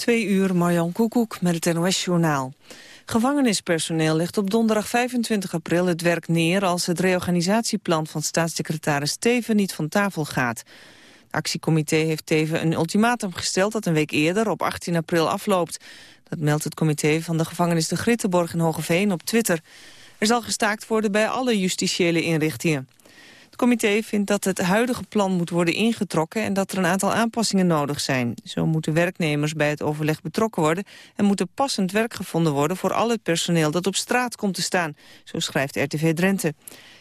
Twee uur, Marjan Koekoek met het NOS-journaal. Gevangenispersoneel legt op donderdag 25 april het werk neer... als het reorganisatieplan van staatssecretaris Teven niet van tafel gaat. Het actiecomité heeft Teven een ultimatum gesteld... dat een week eerder, op 18 april, afloopt. Dat meldt het comité van de gevangenis de Grittenborg in Hogeveen op Twitter. Er zal gestaakt worden bij alle justitiële inrichtingen comité vindt dat het huidige plan moet worden ingetrokken... en dat er een aantal aanpassingen nodig zijn. Zo moeten werknemers bij het overleg betrokken worden... en moet er passend werk gevonden worden voor al het personeel dat op straat komt te staan. Zo schrijft RTV Drenthe.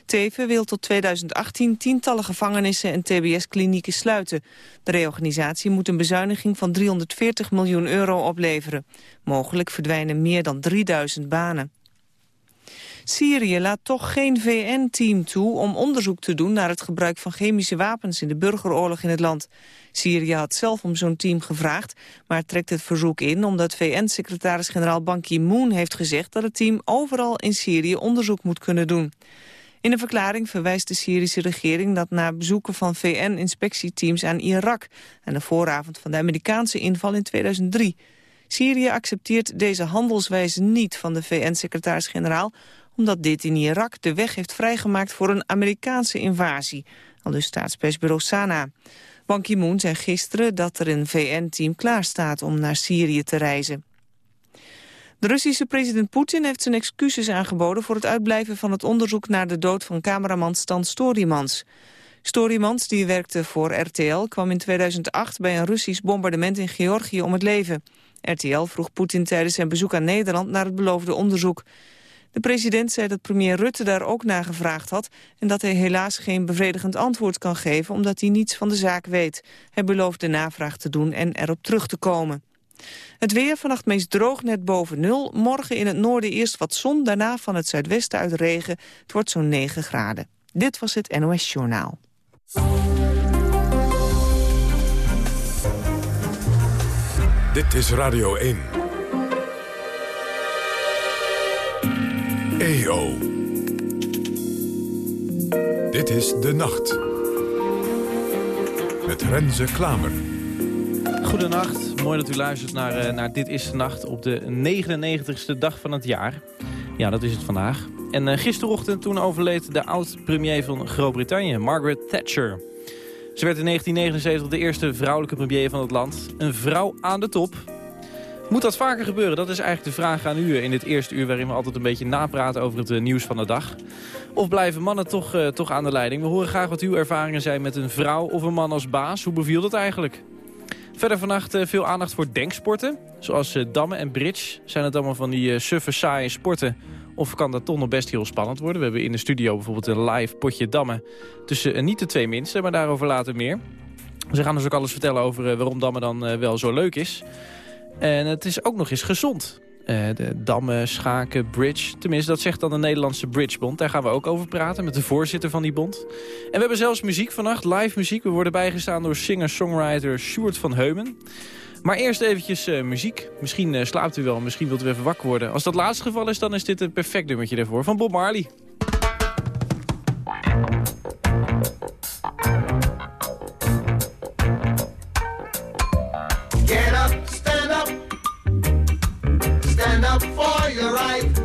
Teven wil tot 2018 tientallen gevangenissen en tbs-klinieken sluiten. De reorganisatie moet een bezuiniging van 340 miljoen euro opleveren. Mogelijk verdwijnen meer dan 3000 banen. Syrië laat toch geen VN-team toe om onderzoek te doen naar het gebruik van chemische wapens in de burgeroorlog in het land. Syrië had zelf om zo'n team gevraagd, maar trekt het verzoek in omdat VN-secretaris-generaal Ban Ki-moon heeft gezegd dat het team overal in Syrië onderzoek moet kunnen doen. In een verklaring verwijst de Syrische regering dat na bezoeken van VN-inspectieteams aan Irak en de vooravond van de Amerikaanse inval in 2003 Syrië accepteert deze handelswijze niet van de VN-secretaris-generaal omdat dit in Irak de weg heeft vrijgemaakt voor een Amerikaanse invasie, al dus staatspersbureau Sana. Ban Ki-moon zei gisteren dat er een VN-team klaarstaat om naar Syrië te reizen. De Russische president Poetin heeft zijn excuses aangeboden voor het uitblijven van het onderzoek naar de dood van cameraman Stan Storymans. Storymans, die werkte voor RTL, kwam in 2008 bij een Russisch bombardement in Georgië om het leven. RTL vroeg Poetin tijdens zijn bezoek aan Nederland naar het beloofde onderzoek. De president zei dat premier Rutte daar ook naar gevraagd had... en dat hij helaas geen bevredigend antwoord kan geven... omdat hij niets van de zaak weet. Hij belooft de navraag te doen en erop terug te komen. Het weer vannacht meest droog net boven nul. Morgen in het noorden eerst wat zon, daarna van het zuidwesten uit regen. Het wordt zo'n 9 graden. Dit was het NOS Journaal. Dit is Radio 1. EO. Dit is De Nacht. Met Renze Klamer. Goedenacht, mooi dat u luistert naar, uh, naar Dit is de Nacht op de 99ste dag van het jaar. Ja, dat is het vandaag. En uh, gisterochtend toen overleed de oud-premier van Groot-Brittannië, Margaret Thatcher. Ze werd in 1979 de eerste vrouwelijke premier van het land. Een vrouw aan de top. Moet dat vaker gebeuren? Dat is eigenlijk de vraag aan u in dit eerste uur... waarin we altijd een beetje napraten over het eh, nieuws van de dag. Of blijven mannen toch, uh, toch aan de leiding? We horen graag wat uw ervaringen zijn met een vrouw of een man als baas. Hoe beviel dat eigenlijk? Verder vannacht veel aandacht voor denksporten. Zoals dammen en bridge. Zijn het allemaal van die suffe, saaie sporten... Of kan dat toch nog best heel spannend worden? We hebben in de studio bijvoorbeeld een live potje dammen. Tussen niet de twee minste, maar daarover later meer. Ze gaan dus ook alles vertellen over waarom dammen dan wel zo leuk is. En het is ook nog eens gezond. Uh, de dammen, schaken, bridge. Tenminste, dat zegt dan de Nederlandse Bridgebond. Daar gaan we ook over praten met de voorzitter van die bond. En we hebben zelfs muziek vannacht, live muziek. We worden bijgestaan door singer-songwriter Sjoerd van Heumen. Maar eerst eventjes uh, muziek. Misschien uh, slaapt u wel, misschien wilt u even wakker worden. Als dat laatste geval is, dan is dit een perfect nummertje ervoor. Van Bob Marley. Life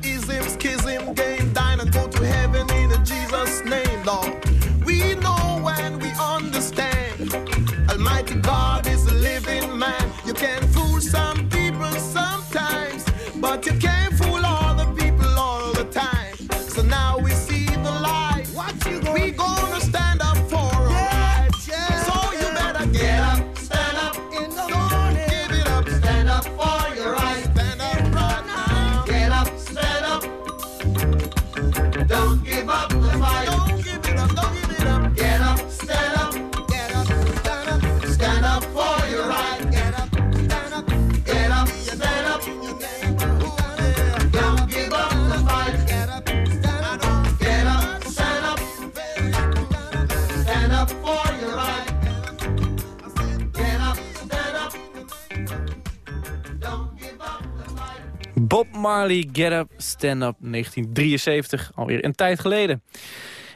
the isms, kism, Get Up, Stand Up, 1973. Alweer een tijd geleden.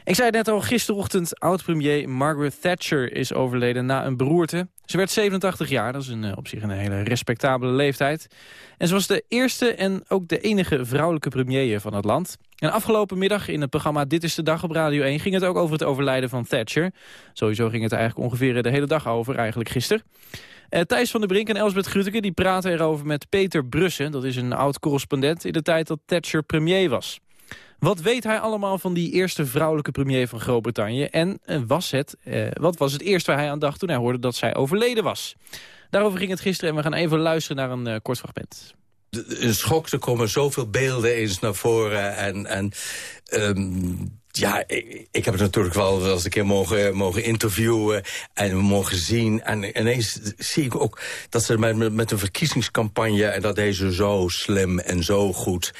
Ik zei net al, gisterochtend oud-premier Margaret Thatcher is overleden na een beroerte. Ze werd 87 jaar, dat is een, eh, op zich een hele respectabele leeftijd. En ze was de eerste en ook de enige vrouwelijke premier van het land. En afgelopen middag in het programma Dit is de Dag op Radio 1... ging het ook over het overlijden van Thatcher. Sowieso ging het eigenlijk ongeveer de hele dag over, eigenlijk gisteren. Eh, Thijs van der Brink en Elsbeth Grütke die praten erover met Peter Brussen. Dat is een oud-correspondent in de tijd dat Thatcher premier was. Wat weet hij allemaal van die eerste vrouwelijke premier van Groot-Brittannië? En eh, was het, eh, wat was het eerste waar hij aan dacht toen hij hoorde dat zij overleden was? Daarover ging het gisteren en we gaan even luisteren naar een kort fragment. een schok, er komen zoveel beelden eens naar voren. En, en ehm, ja, ik, heb het natuurlijk wel eens een keer mogen, mogen interviewen en mogen zien. En ineens zie ik ook dat ze met, met, een verkiezingscampagne... en dat deze zo slim en zo goed...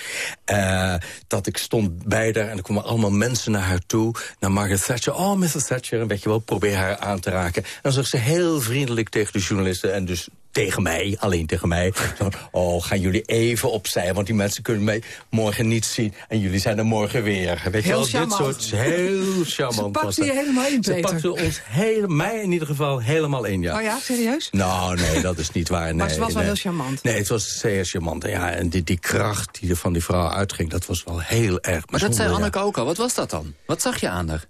eh, dat ik stond bij haar en er kwamen allemaal mensen naar haar toe... naar Margaret Thatcher. Oh, Mrs. Thatcher, en weet je wel, probeer haar aan te raken. En dan zegt ze heel vriendelijk tegen de journalisten... en dus tegen mij, alleen tegen mij. Zo, oh, gaan jullie even opzij, want die mensen kunnen mij morgen niet zien. En jullie zijn er morgen weer. Weet je Heel wel, dit charmant. soort heel charmant Ze was pakte je helemaal in, Ze Peter. pakte ons heel, mij in ieder geval helemaal in, ja. Oh ja, serieus? Nou, nee, dat is niet waar. Nee, Maar ze was wel heel charmant. Nee, het was zeer charmant. En Ja, en die, die kracht die er van die vrouw uitging, dat was wel heel erg Maar dat zei ja. Anneke ook al. Wat was dat dan? Wat zag je aan haar?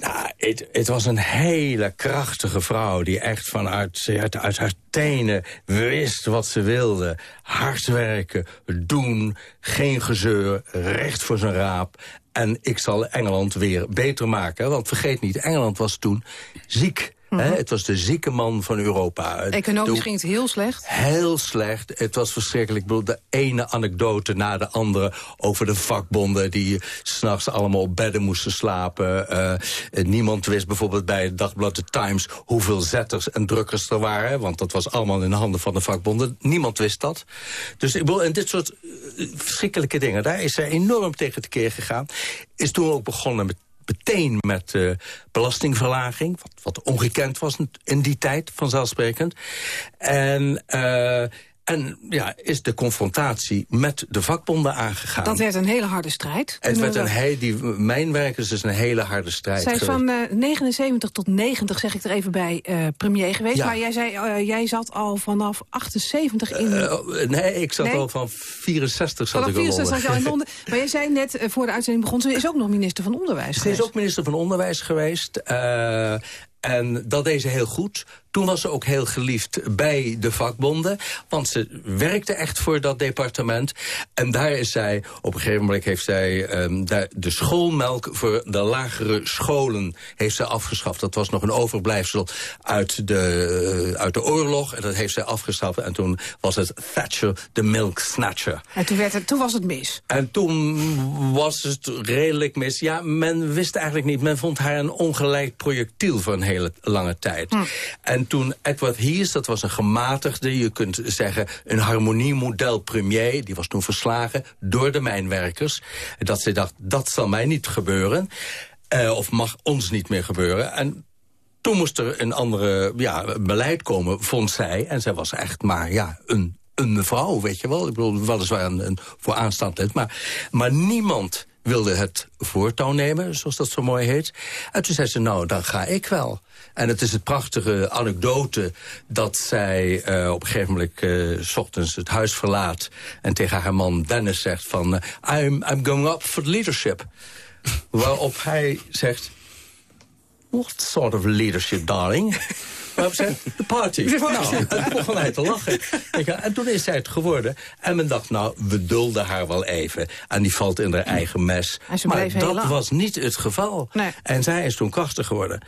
Nou, het, was een hele krachtige vrouw die echt vanuit uit, uit haar tenen wist wat ze wilde. Hard werken, doen, geen gezeur, recht voor zijn raap. En ik zal Engeland weer beter maken. Want vergeet niet, Engeland was toen ziek. Hè? Het was de zieke man van Europa. Economisch De- ging het heel slecht. Heel slecht. Het was verschrikkelijk. Ik bedoel, de ene anekdote na de andere over de vakbonden... die s'nachts allemaal op bedden moesten slapen. Eh, niemand wist bijvoorbeeld bij het dagblad The Times... hoeveel zetters en drukkers er waren. Want dat was allemaal in de handen van de vakbonden. Niemand wist dat. Dus ik bedoel, en dit soort eh, verschrikkelijke dingen... daar is zij enorm tegen tekeer gegaan. Is toen ook begonnen met meteen met eh, belastingverlaging. Wat, wat ongekend was in die tijd, vanzelfsprekend. En, eh, en ja, is de confrontatie met de vakbonden aangegaan. Dat werd een hele harde strijd. het werd een he die mijnwerkers is een hele harde strijd Zij is van eh, 79 tot 90, zeg ik er even bij, eh, premier geweest. Ja. Maar jij zei, eh, jij zat al vanaf 78 in... Eh, oh, nee, ik zat Nee? al van 64 zat vanaf ik al 64 zat je al in Londen. Maar jij zei net, eh, voor de uitzending begon, ze is ook nog minister van Onderwijs Ze geweest. is ook minister van Onderwijs geweest. eh, en dat deed ze heel goed. Toen was ze ook heel geliefd bij de vakbonden. Want ze werkte echt voor dat departement. En daar is zij, op een gegeven moment heeft zij ehm, de schoolmelk voor de lagere scholen heeft zij afgeschaft. Dat was nog een overblijfsel uit de, eh, uit de oorlog. En dat heeft zij afgeschaft. En toen was het Thatcher de Milk Snatcher. En toen, werd het, toen was het mis. En toen was het redelijk mis. Ja, men wist eigenlijk niet. Men vond haar een ongelijk projectiel voor een hele lange tijd. En toen Edward Hees, dat was een gematigde... je kunt zeggen een harmoniemodel premier... die was toen verslagen door de mijnwerkers. Dat ze dacht, dat zal mij niet gebeuren. Eh, of mag ons niet meer gebeuren. En toen moest er een andere ja, beleid komen, vond zij. En zij was echt maar ja, een, een mevrouw, weet je wel. Ik bedoel, weliswaar een, een vooraanstaand lid. Maar, maar niemand wilde het voortouw nemen, zoals dat zo mooi heet. En toen zei ze, nou, dan ga ik wel. En het is het prachtige anekdote dat zij uh, op een gegeven moment... Uh, s ochtends het huis verlaat en tegen haar man Dennis zegt van... Uh, I'm, I'm going up for leadership. Waarop hij zegt... What sort of leadership, darling? Waarop zei de party. Nou, en toen begon hij te lachen. En toen is zij het geworden. En men dacht, nou, we dulden haar wel even. En die valt in haar eigen mes. Maar dat was niet het geval. Nee. En zij is toen krachtig geworden.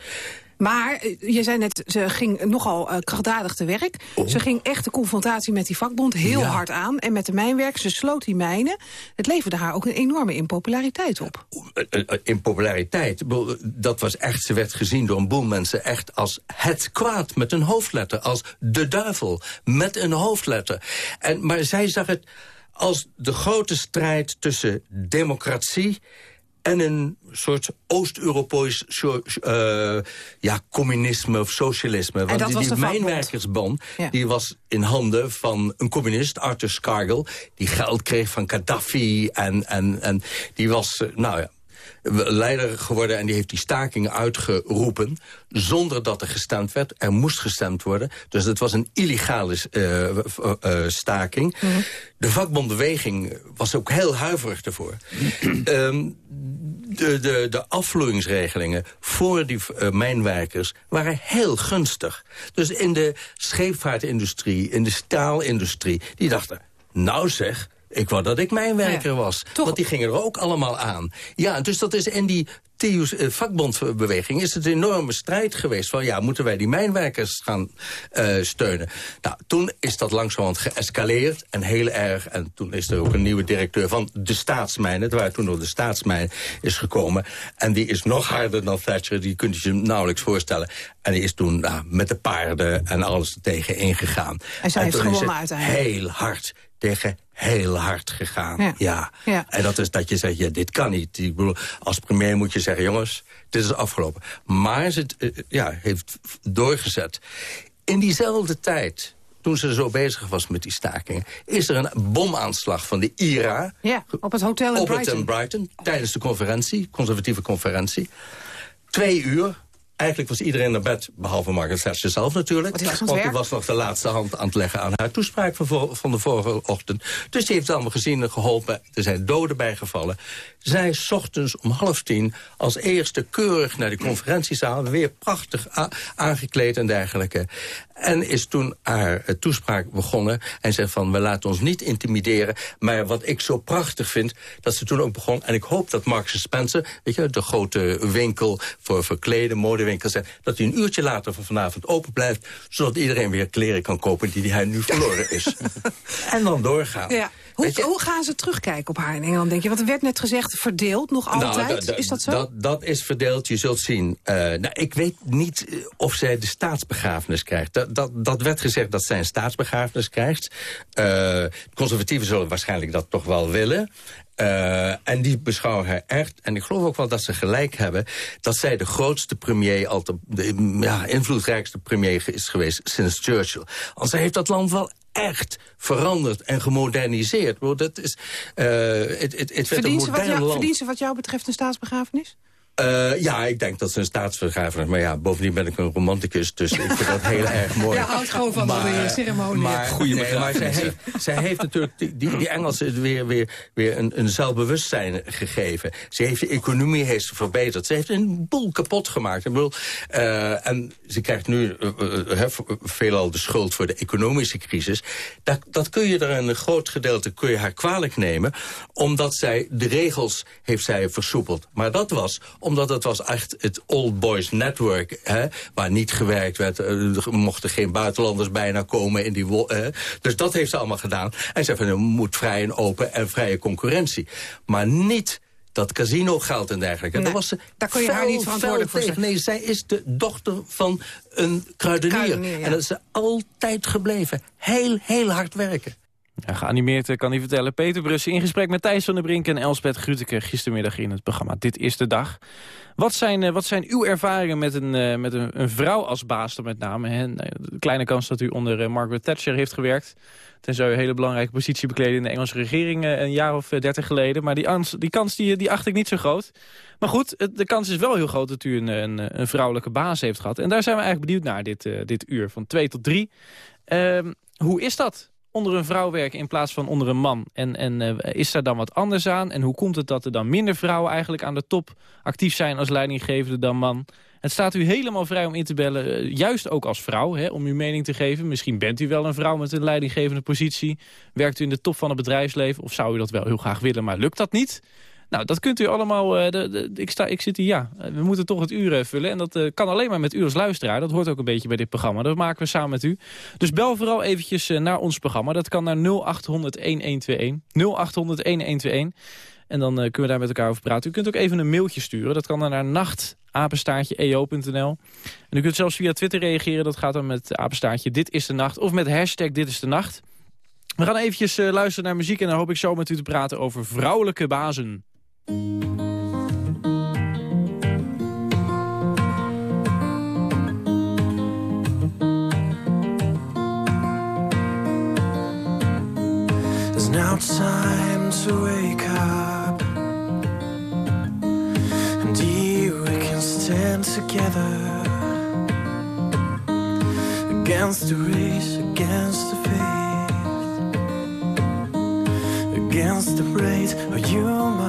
Maar eh, je zei net, ze ging nogal uh, krachtdadig te werk. Oh. Ze ging echt de confrontatie met die vakbond heel Ja. hard aan. En met de mijnwerk, ze sloot die mijnen. Het leverde haar ook een enorme impopulariteit op. Eh, in populariteit. Ik bedoel, Dat was echt, ze werd gezien door een boel mensen echt als het kwaad met een hoofdletter. Als de duivel met een hoofdletter. En, maar zij zag het als de grote strijd tussen democratie en een soort Oost-Europees soort, eh, ja, communisme of socialisme. Want die, die Ja. die was in handen van een communist, Arthur Scargill... die geld kreeg van Gaddafi en, en, en die was, eh, nou ja leider geworden en die heeft die staking uitgeroepen... zonder dat er gestemd werd. Er moest gestemd worden. Dus het was een illegale eh, eh, staking. De vakbondbeweging was ook heel huiverig ervoor. Ehm, de, de, de afvloeingsregelingen voor die eh, mijnwerkers waren heel gunstig. Dus in de scheepvaartindustrie, in de staalindustrie... die dachten, nou zeg... Ik wou dat ik mijnwerker Ja, was. toch. Want die gingen er ook allemaal aan. Ja, dus dat is in die TU's eh, vakbondbeweging is het een enorme strijd geweest van ja, moeten wij die mijnwerkers gaan eh, steunen. Nou, toen is dat langzamerhand geëscaleerd en heel erg. En toen is er ook een nieuwe directeur van de staatsmijnen, waar toen nog de staatsmijn is gekomen. En die is nog harder dan Thatcher, die kunt je je nauwelijks voorstellen. En die is toen nou, met de paarden en alles er tegen ingegaan. En zij heeft gewonnen uiteindelijk. Heel hard tegen heel hard gegaan. Ja. Ja. Ja. En dat is dat je zegt, ja, dit kan niet. Ik bedoel, als premier moet je zeggen, jongens, dit is afgelopen. Maar ze het, eh, ja, heeft doorgezet. In diezelfde tijd, toen ze zo bezig was met die stakingen... is er een bomaanslag van de IRA... Ja, op het hotel in op het Brighton. in Brighton, tijdens de conferentie, conservatieve conferentie. Twee uur. Eigenlijk was iedereen naar bed, behalve Margaret Thatcher zelf natuurlijk. Want die was nog de laatste hand aan het leggen aan haar toespraak van, van de vorige ochtend. Dus die heeft het allemaal gezien en geholpen. Er zijn doden bijgevallen. Zij ochtends om half tien als eerste keurig naar de conferentiezaal. Weer prachtig aangekleed en dergelijke. En is toen haar eh, toespraak begonnen. En zegt van, we laten ons niet intimideren. Maar wat ik zo prachtig vind, dat ze toen ook begon... en ik hoop dat Marks Spencer, weet je, de grote winkel voor verkleden, modewinkel... zegt, dat hij een uurtje later van vanavond open blijft... zodat iedereen weer kleren kan kopen die hij nu verloren is. en dan doorgaan. Ja. Hoe, hoe gaan ze terugkijken op haar in Engeland, denk je? Want er werd net gezegd, verdeeld nog altijd. Nou, da- is dat zo? Dat, dat is verdeeld, je zult zien. Eh, nou, ik weet niet eh, of zij de staatsbegrafenis krijgt. Dat, dat, dat werd gezegd dat zij een staatsbegrafenis krijgt. Eh, conservatieven zullen waarschijnlijk dat toch wel willen. En die beschouwen haar echt, en ik geloof ook wel dat ze gelijk hebben... dat zij de grootste premier, altijd, de ja, invloedrijkste premier is geweest sinds Churchill. Want zij heeft dat land wel echt veranderd en gemoderniseerd. Dat is, eh, het, het, Verdient ze, wat jou, land. verdient ze wat jou betreft een staatsbegrafenis? Eh, ja, ik denk dat ze een staatsbegrafenis... maar ja, bovendien ben ik een romanticus, dus ik vind dat heel erg mooi. Ja, houdt gewoon van de ceremonie. Maar, Goeie nee, maar zij heeft, zij heeft natuurlijk die, die, Engelsen weer, weer, weer een, een zelfbewustzijn gegeven. Ze heeft de economie heeft ze verbeterd. Ze heeft een boel kapot gemaakt. Ik bedoel, eh, en ze krijgt nu eh, veelal de schuld voor de economische crisis. Dat, dat kun je er een groot gedeelte kun je haar kwalijk nemen. Omdat zij de regels heeft zij versoepeld. Maar dat was omdat het was echt het old boys network. Hè, waar niet gewerkt werd. eh, Er mochten geen buitenlanders bijna komen. In die, hè. Dus dat heeft ze allemaal gedaan. En ze van er moet vrij en open en vrije concurrentie. Maar niet dat casino geld en dergelijke. Nee, Daar was ze daar kun je haar niet verantwoordelijk voor tegen. Nee, zij is de dochter van een kruidenier. Kruidenier, ja. En dat is ze altijd gebleven. Heel, heel hard werken. Geanimeerd eh, kan hij vertellen. Peter Brussen in gesprek met Thijs van der Brink en Elspet Gruteke... gistermiddag in het programma Dit is de Dag. Wat zijn, eh, wat zijn uw ervaringen met een, eh, met een, vrouw als baas dan met name? Hè? Nou, kleine kans dat u onder Margaret Thatcher heeft gewerkt. Tenzij u een hele belangrijke positie bekleedde in de Engelse regering... een jaar of dertig geleden. Maar die, ans- die kans die, die acht ik niet zo groot. Maar goed, de kans is wel heel groot dat u een, een, een vrouwelijke baas heeft gehad. En daar zijn we eigenlijk benieuwd naar dit, dit uur, van twee tot drie. Ehm, hoe is dat? Onder een vrouw werken in plaats van onder een man? En, en eh, is daar dan wat anders aan? En hoe komt het dat er dan minder vrouwen eigenlijk aan de top actief zijn als leidinggevende dan man? Het staat u helemaal vrij om in te bellen, eh, juist ook als vrouw, hè, om uw mening te geven. Misschien bent u wel een vrouw met een leidinggevende positie. Werkt u in de top van het bedrijfsleven of zou u dat wel heel graag willen, maar lukt dat niet? Nou, dat kunt u allemaal... eh, de, de- ik, sta, ik zit hier, ja. We moeten toch het uur eh, vullen. En dat eh, kan alleen maar met u als luisteraar. Dat hoort ook een beetje bij dit programma. Dat maken we samen met u. Dus bel vooral eventjes naar ons programma. Dat kan naar 0800-1121. 0800-1121. En dan kunnen we daar met elkaar over praten. U kunt ook even een mailtje sturen. Dat kan dan naar nachtapenstaartje.eo.nl. En u kunt zelfs via Twitter reageren. Dat gaat dan met apenstaartje Dit is de Nacht. Of met hashtag Dit is de Nacht. We gaan eventjes luisteren naar muziek. En dan hoop ik zo met u te praten over vrouwelijke bazen. It's now time to wake up. And you, we can stand together against the race, against the faith, against the rate of humanity.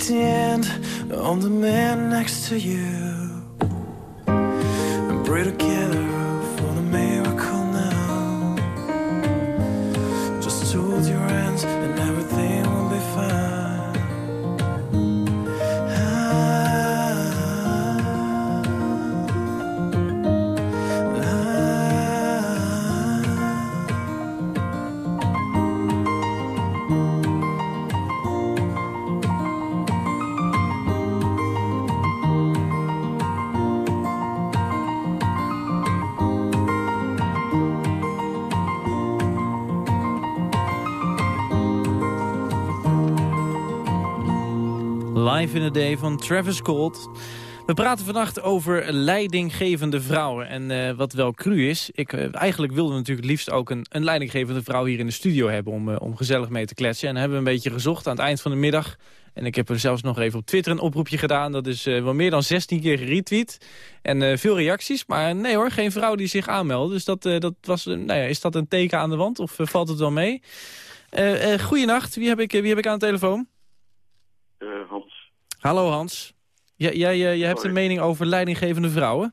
The of the man next to you In van Travis Colt. We praten vannacht over leidinggevende vrouwen en eh, wat wel cru is. Ik, eh, eigenlijk wilden we natuurlijk liefst ook een, een leidinggevende vrouw hier in de studio hebben om, eh, om gezellig mee te kletsen. En hebben we een beetje gezocht aan het eind van de middag. En ik heb er zelfs nog even op Twitter een oproepje gedaan. Dat is wel meer dan 16 keer geretweet. En veel reacties, maar nee hoor, geen vrouw die zich aanmeldde. Dus dat, dat was, nou ja, is dat een teken aan de wand of valt het wel mee? Uh, goeienacht, wie heb, ik, wie heb ik aan de telefoon? Hallo Hans. Jij, jij, jij hebt een mening over leidinggevende vrouwen?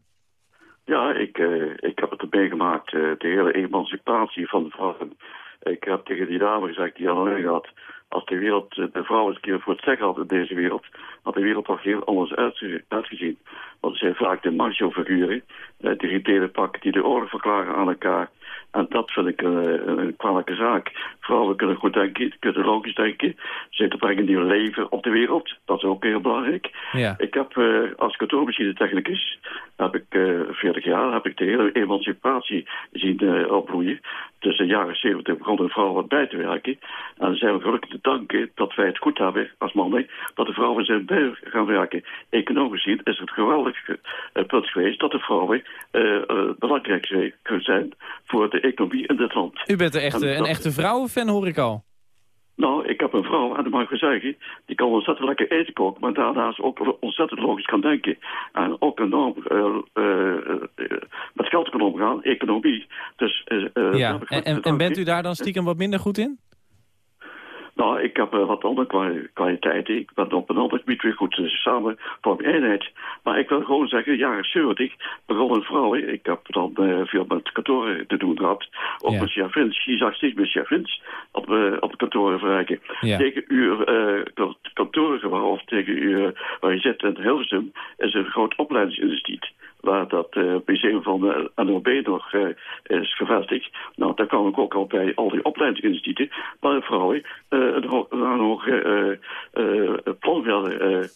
Ja, ik, uh, ik heb het erbij gemaakt, uh, de hele emancipatie van de vrouwen. Ik heb tegen die dame gezegd die al had, als de wereld de vrouw eens een keer voor het zeggen had in deze wereld, had de wereld toch heel anders uitgezien. Want het zijn vaak de macho-figuren, uh, die rideren pakken, die de oorlog verklaren aan elkaar. En dat vind ik een, een kwalijke zaak. Vrouwen kunnen goed denken, kunnen logisch denken. Ze brengen die leven op de wereld. Dat is ook heel belangrijk. Ja. Ik heb uh, als kantoormachinetechnicus, heb ik uh, 40 jaar, heb ik de hele emancipatie zien uh, opbloeien. Tussen de jaren 70 begon de vrouw wat bij te werken. En dan zijn we gelukkig te danken dat wij het goed hebben als mannen, dat de vrouwen zijn bij gaan werken. Economisch gezien is het geweldig punt geweest dat de vrouwen belangrijk zijn voor de economie in dit land. U bent een echte, een echte vrouwenfan, hoor ik al. Nou, ik heb een vrouw, en dat mag ik zeggen, die kan ontzettend lekker eten koken, maar daarnaast ook ontzettend logisch kan denken. En ook enorm uh, uh, uh, met geld kan omgaan, economie. Dus, ja, en, en, en bent u daar dan stiekem wat minder goed in? Nou, ik heb uh, wat andere kwaliteiten. Ik ben op een ander gebied weer goed dus samen voor mijn eenheid. Maar ik wil gewoon zeggen, jaren 70 begon een vrouw. Ik heb dan uh, veel met kantoren te doen gehad. Ook ja. met chefins. Je zag steeds meer chefins op, uh, op kantoren verrijken. Ja. Tegen uw kantoren of tegen uw, waar je zit in Hilversum is een groot opleidingsinstituut waar dat museum van NOB nog uh, is gevestigd. Nou, daar kwam ik ook al bij al die opleidingsinstituten, waar vrouwen een, een hoge plan werden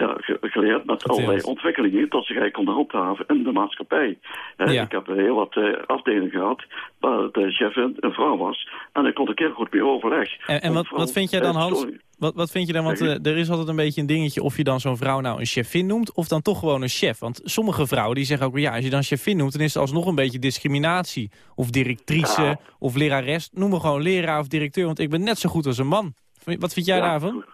ja, geleerd met allerlei ontwikkelingen dat ze eigenlijk konden handhaven in de maatschappij. Ja. Ik heb heel wat afdelingen gehad waar de chef een vrouw was en ik kon een keer goed mee overleg. En, en wat, wat vind jij dan, Hans? Wat, wat vind je dan? Want uh, er is altijd een beetje een dingetje of je dan zo'n vrouw nou een chefin noemt... of dan toch gewoon een chef. Want sommige vrouwen die zeggen ook... ja, als je dan chefin noemt, dan is het alsnog een beetje discriminatie. Of directrice, ja. of lerares. Noem me gewoon leraar of directeur, want ik ben net zo goed als een man. Wat vind jij ja. daarvan?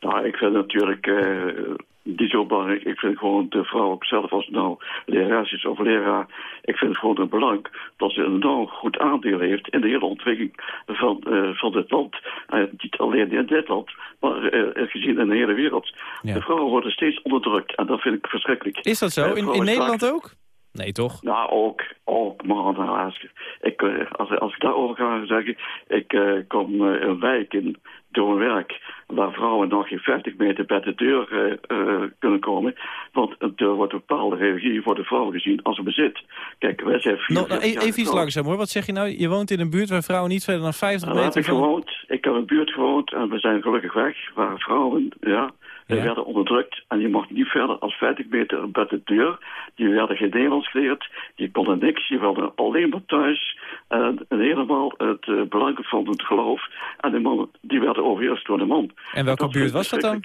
Nou, ik vind natuurlijk uh, niet zo belangrijk. Ik vind gewoon de vrouw ook zelf, als het nou lerares is of leraar... ik vind het gewoon een belang dat ze een enorm goed aandeel heeft... in de hele ontwikkeling van, uh, van dit land. Uh, niet alleen in dit land, maar gezien in de hele wereld. Ja. De vrouwen worden steeds onderdrukt en dat vind ik verschrikkelijk. Is dat zo? In, in Nederland ook? Nee, toch? Nou, ook. ook maar helaas. Ik, als, als ik daarover ga zeggen... Ik uh, kom uh, een wijk in door mijn werk... waar vrouwen nog geen 50 meter bij de deur uh, kunnen komen. Want er wordt een bepaalde religie voor de vrouw gezien als een bezit. Kijk, wij zijn... No, nou, even iets langzaam hoor. Wat zeg je nou? Je woont in een buurt waar vrouwen niet verder dan 50 meter... Heb ik, gewoond, ik heb een buurt gewoond en we zijn gelukkig weg... waar vrouwen... ja, die ja. werden onderdrukt en die mochten niet verder als 50 meter bij de deur. Die werden geen Nederlands geleerd, die konden niks, die wilden alleen maar thuis. En, en helemaal het uh, belang van het geloof. En de mannen, die werden overheerst door de man. En welke buurt was dat dan?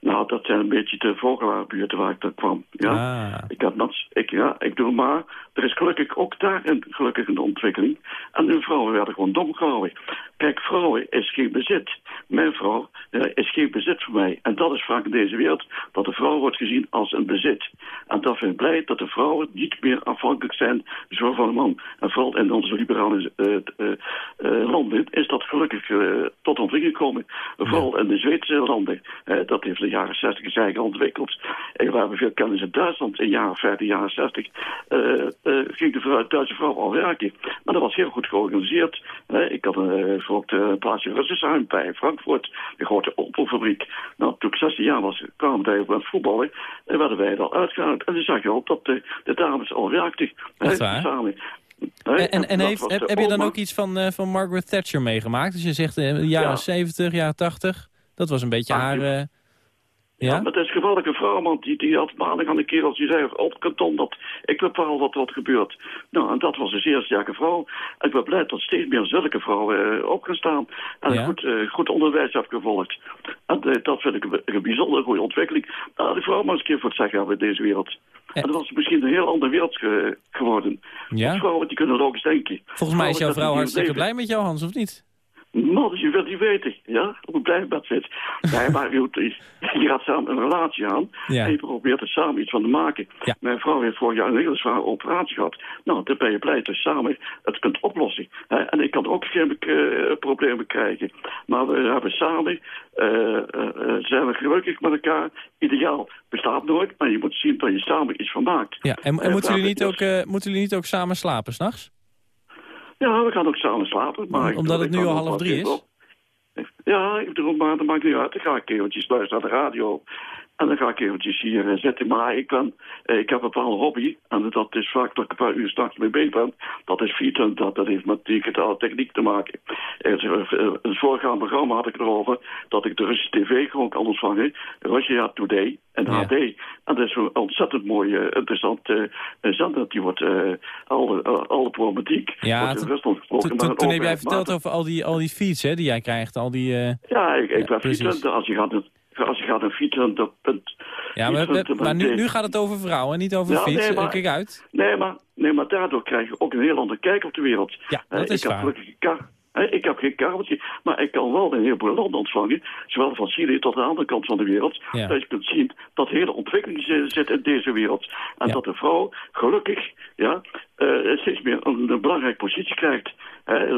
Nou, dat zijn een beetje de vogelaarbuurten waar ik dan kwam. Ja. Ah. Ik, dat, ik, ja, ik doe maar. Er is gelukkig ook daar een, gelukkig een ontwikkeling. En de vrouwen werden gewoon dom gehouden. Kijk, vrouwen is geen bezit. Mijn vrouw uh, is geen bezit voor mij. En dat is vaak in deze wereld dat de vrouw wordt gezien als een bezit. En dat vind ik blij dat de vrouwen niet meer afhankelijk zijn zo van een man. En vooral in onze liberale uh, uh, landen is dat gelukkig tot ontwikkeling gekomen. Vooral in de Zweedse landen. dat heeft jaren 60 is eigenlijk ontwikkeld. En we hebben veel kennis in Duitsland in de jaren 50, jaren 60. ging de vrouw, Duitse vrouw al werken. Maar dat was heel goed georganiseerd. ik had een ook de plaatsje Russische bij Frankfurt, de grote Opelfabriek. Nou, toen ik 16 jaar was, kwamen wij aan het voetballen en werden wij al uitgehaald. En toen zag je al dat de, de dames al werkten. Samen. En, en, en heeft, heb, heb je dan ook iets van, uh, van Margaret Thatcher meegemaakt? Dus je zegt uh, jaren ja. 70, jaren 80, dat was een beetje ah, haar... Uh... Ja? maar het is geweldig een vrouw, man. Die, die had maandag aan de kerel die zei op het kanton dat ik bepaal wat wat gebeurt. Nou, en dat was een zeer sterke vrouw. En ik ben blij dat steeds meer zulke vrouwen uh, op gaan staan. En Ja. goed, eh, goed onderwijs heb gevolgd. En eh, dat vind ik een, een bijzonder goede ontwikkeling. Nou, de vrouw maar eens een keer voor het zeggen hebben in deze wereld. En dat was misschien een heel andere wereld ge- geworden. Ja? Vrouwen die kunnen logisch denken. Volgens mij is jouw vrouw hartstikke blij met jou, Hans, of niet? Man, je wilt niet weten, ja? Hoe blij ik ben zit. Nee, maar goed, je gaat samen een relatie aan Ja. en je probeert er samen iets van te maken. Ja. Mijn vrouw heeft vorig jaar een hele zware operatie gehad. Nou, dan ben je blij dat je samen het kunt oplossen. En ik kan ook geen eh, problemen krijgen. Maar we hebben samen, eh, eh, zijn we gelukkig met elkaar. Ideaal bestaat nooit, maar je moet zien dat je samen iets van maakt. Ja, en, en moeten, jullie niet ook, eh, moeten jullie niet ook samen slapen s'nachts? Ja, we gaan ook samen slapen. Maar Omdat het nu al half drie is? op. Ja, ik bedoel, maar dat maakt niet uit. Dan ga ik eventjes luisteren naar de radio. En dan ga ik eventjes hier eh, zitten. Maar ik, ben, eh, ik heb een bepaalde hobby. En dat is vaak dat ik een paar uur s'nachts mee bezig ben. Dat is fietsen. Dat, dat heeft met digitale techniek te maken. Eh, eh, In het voorgaande programma had ik erover dat ik de Russische tv gewoon kan ontvangen. Russia Today en Ja. HD. En dat is een ontzettend mooie, eh, interessant eh, zender. Die wordt alle, alle problematiek Ja, wordt in Rusland gesproken. Toen, heb jij verteld over al die, al die feeds hè, die jij krijgt. Al die, Ja, ik, ik ben fietsen. Als je gaat, als je gaat een fietsen, dat punt. ja, maar, fietsen, maar nu, gaat het over vrouwen, niet over Ja, fiets. nee, maar- Kijk uit. Nee, maar, nee, maar daardoor krijg je ook een heel andere kijk op de wereld. Ja, Eh, dat is ik heb waar. gelukkig een kar. Ik heb geen kabeltje, maar ik kan wel een heleboel landen ontvangen. Zowel van Chili tot de andere kant van de wereld. Ja. Dat je kunt zien dat hele ontwikkeling zit- in deze wereld. En Ja. dat de vrouw gelukkig ja, eh, steeds meer een, een belangrijke positie krijgt.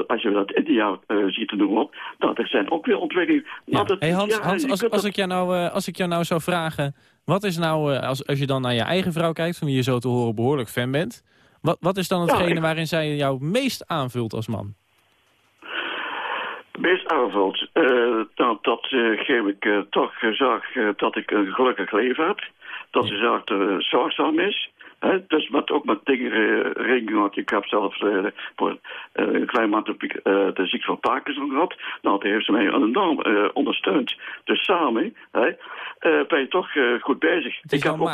Als je dat India eh ziet te noemen op. Nou, er zijn ook weer ontwikkelingen. Ja. Dat- Hey Hans, als, als, dat- ik jou nou, eh, als ik jou nou zou vragen... Wat is nou, als, als je dan naar je eigen vrouw kijkt... van wie je zo te horen behoorlijk fan bent... Wat, wat is dan hetgene ik- waarin zij jou meest aanvult als man? Meest aanvult. eh nou, dat eh, geef ik eh, toch zag dat ik een gelukkig leven heb. Dat dat er zorgzaam is. Hè, dus met, ook met dingen rekening houden. Ik heb zelf voor een klein maand de ziekte van Parkinson gehad. Nou, daar heeft ze mij enorm ondersteund. Dus samen hè, ben je toch goed bezig. Ik heb ook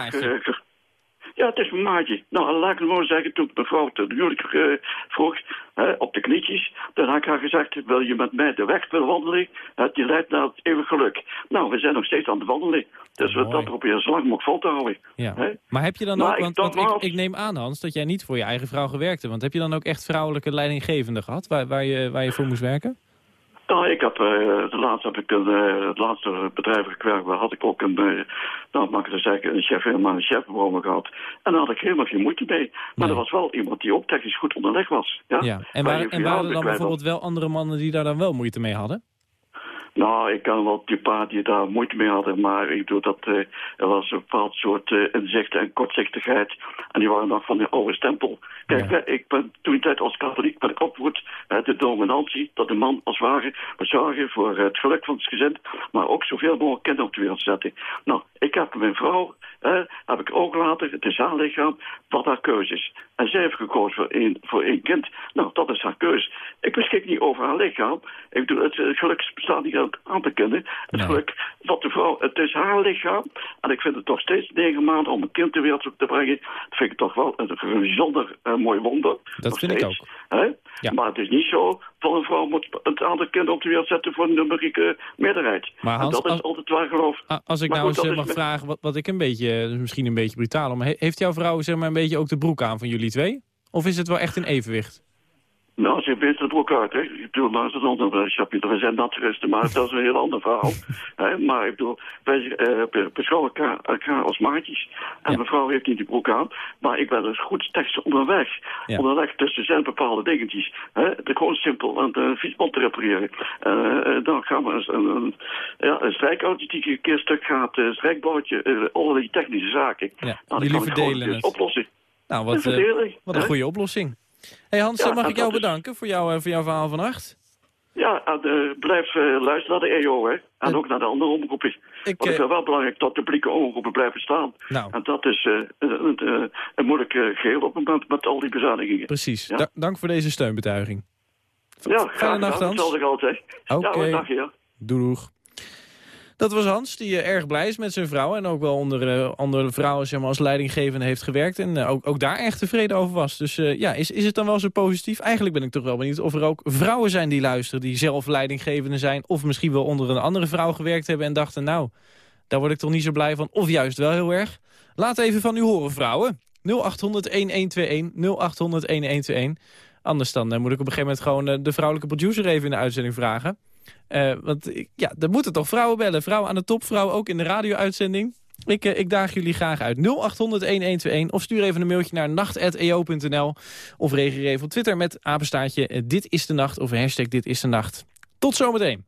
ja, het is mijn maatje. Nou, laat ik het gewoon zeggen, toen ik mevrouw te huwelijk eh, vroeg, hè, op de knietjes, dan had ik haar gezegd, wil je met mij de weg willen wandelen? Hè, die leidt naar het eeuwig geluk. Nou, we zijn nog steeds aan het wandelen. Dus we dat proberen zo lang mogelijk vol te houden. Ja. Hè? Maar heb je dan Maar ook, ik want, ik, ik neem aan Hans, dat jij niet voor je eigen vrouw gewerkt hebt. Want heb je dan ook echt vrouwelijke leidinggevende gehad waar, waar, je, waar je voor moest werken? Nou, ik heb, eh, de laatste heb ik een, eh, het laatste bedrijf werk, waar had ik ook een, eh, nou mag ik het zeggen, een chef helemaal een chef boven me gehad. En daar had ik helemaal geen moeite mee. Maar Nee. er was wel iemand die ook technisch goed onderleg was. Ja? Ja. En, Waar en waren er dan bijvoorbeeld wel andere mannen die daar dan wel moeite mee hadden? Nou, ik kan wel die paar die daar moeite mee hadden, maar ik doe dat, eh, er was een bepaald soort eh, inzicht en kortzichtigheid. En die waren nog van de oude stempel. Kijk, Ja. eh, ik ben toen tijd als katholiek ben ik opgevoed, de dominantie, dat de man als ware moet zorgen voor het geluk van het gezin, maar ook zoveel mogelijk kinderen op de wereld zetten. Nou, ik heb mijn vrouw, heb ik ook later, het is haar lichaam, wat haar keuze is. En zij heeft gekozen voor één, voor één kind. Nou, dat is haar keuze. Ik beschik niet over haar lichaam. Ik bedoel, het, het geluk bestaat niet uit aan te kennen. Het geluk dat de vrouw, het is haar lichaam. En ik vind het toch steeds negen maanden om een kind ter wereld te brengen. Dat vind ik toch wel een, bijzonder eh, mooi wonder. Dat vind ik ook. Hè? Ja. Maar het is niet zo van een vrouw moet het aantal kinderen op de wereld zetten voor een numerieke meerderheid. Maar En dat is als- altijd waar geloof. Als ik Maar nou goed, dat is mag met- vragen, wat, wat ik een beetje, dat is misschien een beetje brutaal, maar he- heeft jouw vrouw zeg maar een beetje ook de broek aan van jullie twee? Of is het wel echt een evenwicht? Nou, ze heeft het ook uit, hè. Ik bedoel, een ander chapje. We zijn natrusten, maar dat is een heel ander verhaal. Hè, maar ik bedoel, wij be- beschouwen elkaar, elkaar als maatjes. En Ja. mevrouw heeft niet die broek aan. Maar ik ben dus goed tekst onderweg. Ja. Onderweg, dus er zijn bepaalde dingetjes. Hè, de gewoon simpel aan de fietsband te repareren. Eh, dan gaan we eens een, een, ja, een strijkauto die een keer stuk gaat, een strijkboutje, eh, allerlei technische zaken. Ja, Nou, die jullie verdelen dus het. oplossen. Nou, wat, wat een goede oplossing. Hey Hans, Ja, mag en ik jou dat is- bedanken voor, jou, eh, voor jouw verhaal vannacht? Ja, en, eh, blijf eh, luisteren naar de EO, hè. En ook naar de andere omroepen. Ik, Want ik vind wel belangrijk dat de publieke omroepen blijven staan. nou, En dat is een, een, moeilijk eh, geheel op het moment met al die bezuinigingen. precies. Ja. Da- dank voor deze steunbetuiging. Ja, Fijne nacht. Hans. Hetzelfde geld, hè. Oké. Ja, dag, ja. Doei doeg. Dat was Hans, die eh, erg blij is met zijn vrouw. En ook wel onder eh, andere vrouwen zeg maar, als leidinggevende heeft gewerkt. En eh, ook, ook daar echt tevreden over was. Dus eh, ja, is, is het dan wel zo positief? Eigenlijk ben ik toch wel benieuwd of er ook vrouwen zijn die luisteren. Die zelf leidinggevende zijn. Of misschien wel onder een andere vrouw gewerkt hebben. En dachten, nou, daar word ik toch niet zo blij van. Of juist wel heel erg. Laat even van u horen, vrouwen. 0800-1121, 0800-1121. Anders dan eh, moet ik op een gegeven moment gewoon eh, de vrouwelijke producer even in de uitzending vragen. Eh, want ja, er moeten toch vrouwen bellen. Vrouwen aan de top, vrouwen ook in de radio-uitzending. Ik, eh, ik daag jullie graag uit. 0800-1121 of stuur even een mailtje naar nacht.eo.nl. Of reageer even op Twitter met apenstaartje eh, Dit is de Nacht of hashtag Dit is de Nacht. Tot zometeen.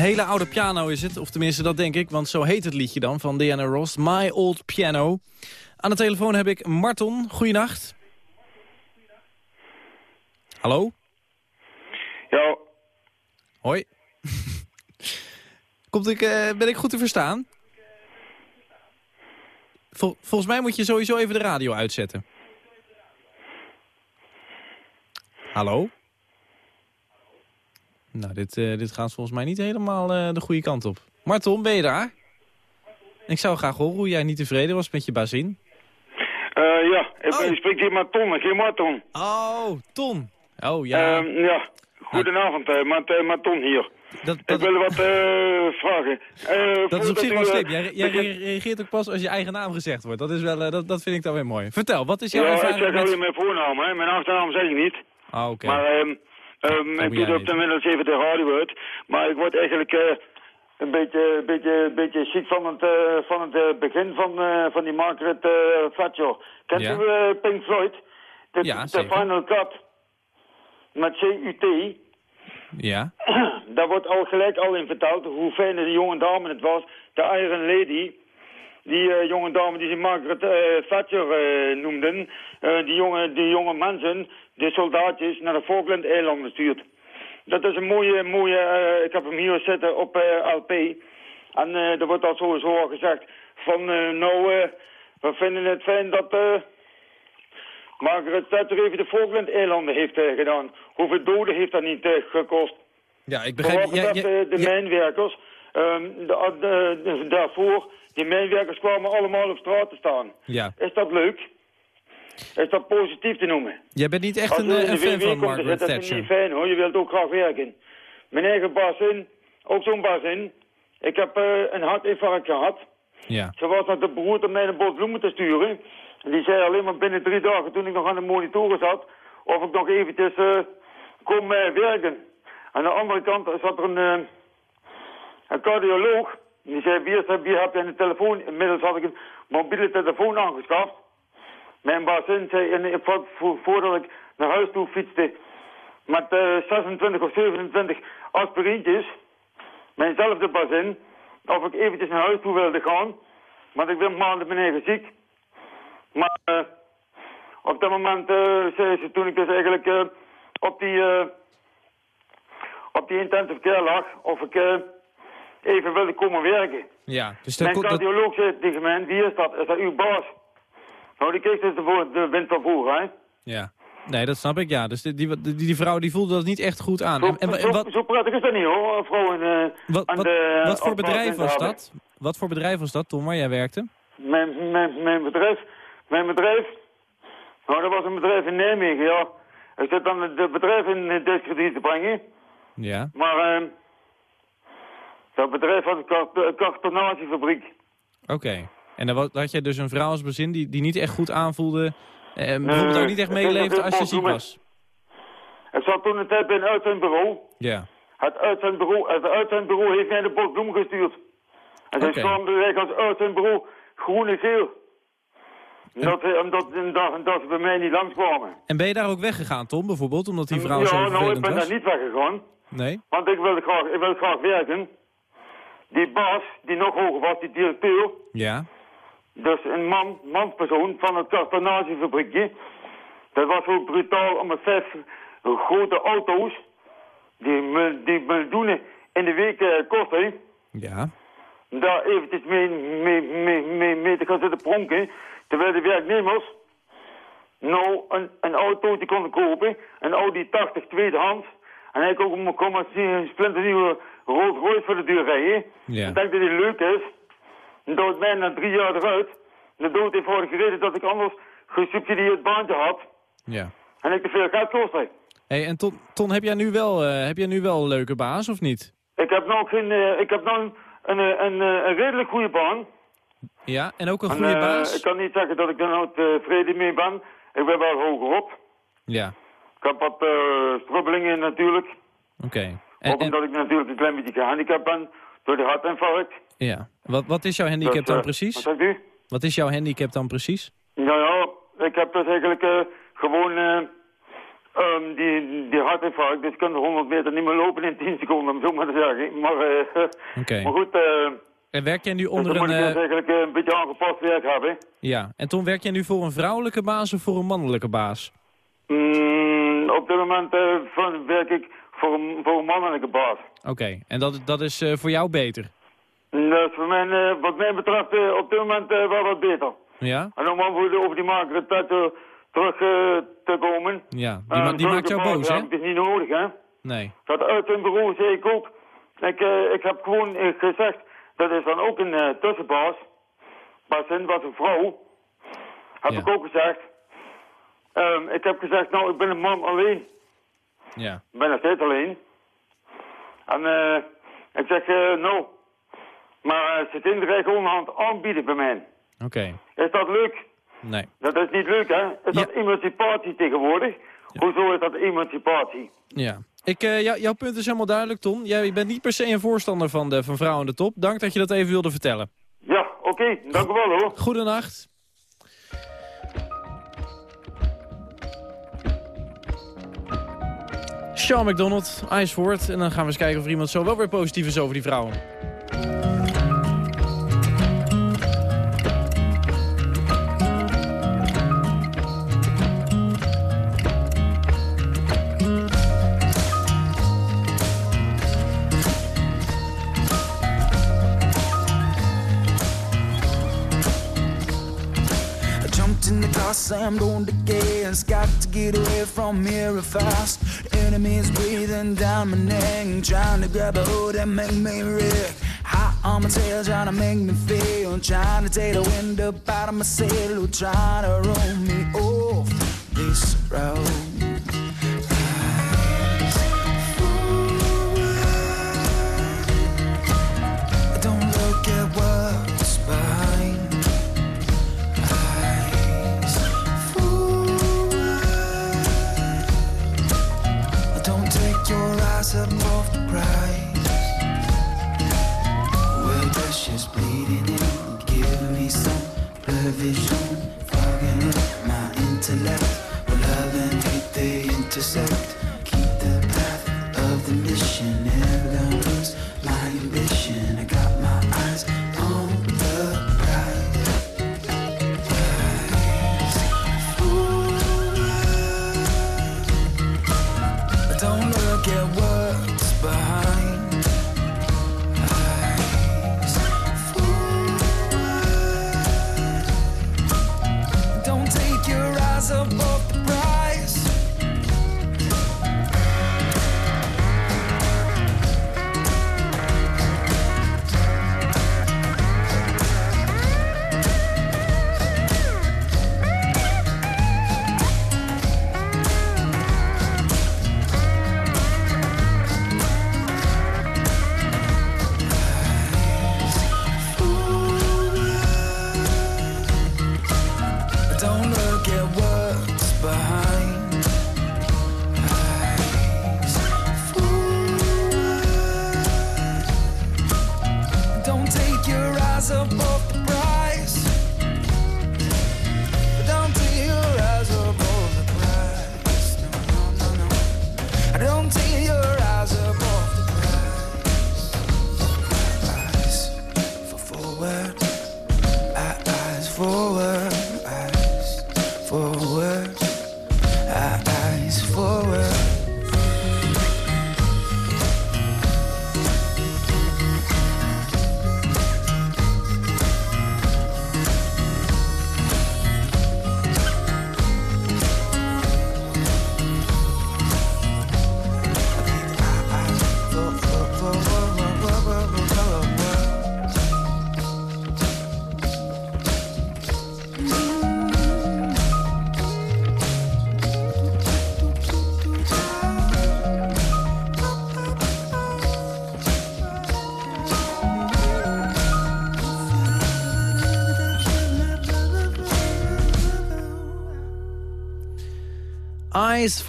Hele oude piano is het, of tenminste dat denk ik, want zo heet het liedje dan van Diana Ross, My Old Piano. Aan de telefoon heb ik Marton, goeienacht. Hallo? Ja, Hoi. Komt ik, eh, ben ik goed te verstaan? Vol- volgens mij moet je sowieso even de radio uitzetten. Hallo? Nou, dit, eh, dit gaat volgens mij niet helemaal eh, de goede kant op. Marton, ben je daar? Ik zou graag horen hoe jij niet tevreden was met je bazin. Eh, ja, ik, ik spreek hier met Ton, geen Marton. Oh, Ton. Oh, ja. Ehm, ja, goedenavond, eh, met, eh, met Ton hier. Dat, Ik wil wat vragen. Dat is op zich wel slim. Jij, reageert ook pas als je eigen naam gezegd wordt. Dat, is wel, dat, dat vind ik dan weer mooi. Vertel, wat is jouw Ja, ik zeg met... alleen mijn voornaam, hè. Mijn achternaam zeg ik niet. Ah, oké. Maar ehm ehm, ik doe het op de even de radio uit. Maar ik word eigenlijk eh, een beetje, beetje, beetje ziek van het, eh, van het eh, begin van, van die Margaret Thatcher. Kent Ja. u Pink Floyd? De, Ja, de zeker. Final Cut. Met C-U-T. Ja, Daar wordt al gelijk al in verteld hoe fijn de jonge dame het was. De Iron Lady. Die eh, jonge dame die ze Margaret eh, Thatcher eh, noemden. die, jonge, die jonge mensen, de soldaatjes, naar de Falkland-eilanden stuurt. Dat is een mooie, mooie ik heb hem hier zitten op LP. En er wordt al sowieso al gezegd van, nou, we vinden het fijn dat... Margaret Thatcher even de Falkland-eilanden heeft gedaan. Hoeveel doden heeft dat niet gekost? ja ik begrijp... Ja, dat de mijnwerkers, ehm, de, de- de- daarvoor, die mijnwerkers kwamen allemaal op straat te staan. ja. Is dat leuk? Is dat positief te noemen? Jij bent niet echt een, eh, een fan van Margaret zitten, dat Thatcher. niet fijn hoor, je wilt ook graag werken. Mijn eigen bazin, ook zo'n bazin. Ik heb eh, een hartinfarct gehad. Ja, Ze was naar de beroerte om mij een bos bloemen te sturen. En die zei alleen maar binnen drie dagen, toen ik nog aan de monitoren zat, of ik nog eventjes eh, kon eh, werken. Aan de andere kant zat er een, een cardioloog. Die zei, wie, wie heb je de telefoon? Inmiddels had ik een mobiele telefoon aangeschaft. Mijn bazin zei, voordat ik naar huis toe fietste, met eh, 26 of 27 aspirintjes, mijnzelfde bazin, of ik eventjes naar huis toe wilde gaan. Want ik ben maanden eigen ziek. Maar eh, op dat moment eh, zei ze, toen ik dus eigenlijk eh, op die eh, op die intensive care lag, of ik eh, even wilde komen werken. ja. Dus dat, Mijn dat, cardioloog zei tegen mij, wie is dat? Is dat uw baas? Nou, die kreeg dus de, voor, de wind van voren, hè? ja. Nee, dat snap ik, ja. Dus die, die, die, vrouw die voelde dat niet echt goed aan. Zo, En, en, en wat, zo prettig is dat niet, hoor, een vrouw in, eh, wat, aan wat, de wat voor afbraak bedrijf was dat? Wat voor bedrijf was dat, Tom, waar jij werkte? Mijn, mijn, mijn bedrijf, mijn bedrijf, nou dat was een bedrijf in Nijmegen, ja. Ik zit dan het bedrijf in het discrediet te brengen, Ja. maar eh, dat bedrijf was een kart- een kartonatiefabriek. Oké. En dan had je dus een vrouw als bezin die, die niet echt goed aanvoelde... en bijvoorbeeld ook niet echt ik meeleefde als je ziek was. Ik zat toen een tijd bij een uitzendbureau. Ja. Het uitzendbureau, het uitzendbureau heeft mij de bos bloem gestuurd. En zij dus eigenlijk als uitzendbureau groen en geel. Omdat, ze- omdat, omdat, omdat ze bij mij niet langskwamen. En ben je daar ook weggegaan, Tom, bijvoorbeeld? Omdat die vrouw ja, zo nou, ik vervelend ben was? daar niet weggegaan. Nee? Want ik wilde graag, ik wilde graag werken. Die baas, die nog hoger was, die directeur. Ja. Dus een man, manspersoon van het kartonagiefabriekje. Dat was ook brutaal om met vijf grote auto's. Die, die miljoenen in de week eh, kosten. Ja. Daar eventjes mee, mee, mee, mee, mee te gaan zitten pronken. Terwijl de werknemers nou een, een autootje konden kopen. Een Audi 80 tweedehands. En hij kon ook kom maar een splinternieuwe Rolls Royce voor de deur rijden. Ja. Ik denk dat hij leuk is. En dat mij na drie jaar eruit. De dood heeft voor gereden dat ik anders gesubsidieerd baantje had. Ja. En ik te veel geld kostte. Hey, en Ton, Ton heb, jij nu wel, eh, heb jij nu wel een leuke baas of niet? Ik heb nou geen, eh, ik heb nou een, een, een, een, redelijk goede baan. Ja, en ook een En, goede eh, baas? Ik kan niet zeggen dat ik er nou tevreden mee ben. Ik ben wel hoger op. Ja, Ik heb wat eh strubbelingen natuurlijk. oké. Ook en, omdat ik natuurlijk een klein beetje gehandicapt ben door de hartinfarct. ja. wat, wat is jouw handicap Dus, dan eh, precies? Wat zegt u? Wat is jouw handicap dan precies? Nou ja, ik heb dus eigenlijk eh, gewoon eh, ehm, die, die hartinfarct. Dus ik kan de 100 meter niet meer lopen in 10 seconden, om zo maar te zeggen. Maar, maar goed, En werk jij nu dus onder dan moet een... ik dus eigenlijk een beetje aangepast werk hebben. ja, en Ton, werk jij nu voor een vrouwelijke baas of voor een mannelijke baas? Mm, op dit moment werk ik voor een, voor een mannelijke baas. Oké, en dat, dat is eh, voor jou beter? Dat is voor mij, eh, wat mij betreft, eh, op dit moment wel wat beter. Ja? En om over, de, over die Margaret Thatcher terug te komen. Ja, die, ma- die maakt jou boos, hè? ik dus niet nodig, hè? Nee. Dat uit een bureau zei ik ook. Ik, ik heb gewoon gezegd, dat is dan ook een tussenbaas. Maar zijn was een vrouw. Heb Ja. ik ook gezegd. Ehm, ik heb gezegd, nou, ik ben een man alleen. Ja. Ik ben nog steeds alleen. En eh, ik zeg, eh, nou, maar uh, ze gewoon aan het aanbieden bij mij. Oké. Is dat leuk? Nee. Dat is niet leuk, hè? Is dat emancipatie tegenwoordig? Hoezo is dat emancipatie? Ja. Ik, eh, jou- jouw punt is helemaal duidelijk, Ton. Jij bent niet per se een voorstander van, de, van vrouwen aan de top. Dank dat je dat even wilde vertellen. Ja, oké, dank u wel hoor. Goedenacht. Sean McDonald, Icewoord. En dan gaan we eens kijken of er iemand zo wel weer positief is over die vrouwen. The on the gas. Got to get away from here fast. Enemies breathing down my neck, trying to grab a hold and make me wreck. Hot on my tail, trying to make me feel. Trying to take the wind up out of my sail, trying to roll me off this road. ransom of the price. Where the shit's bleeding in, give me some provision. Fogging up my intellect, where love and hate they intersect.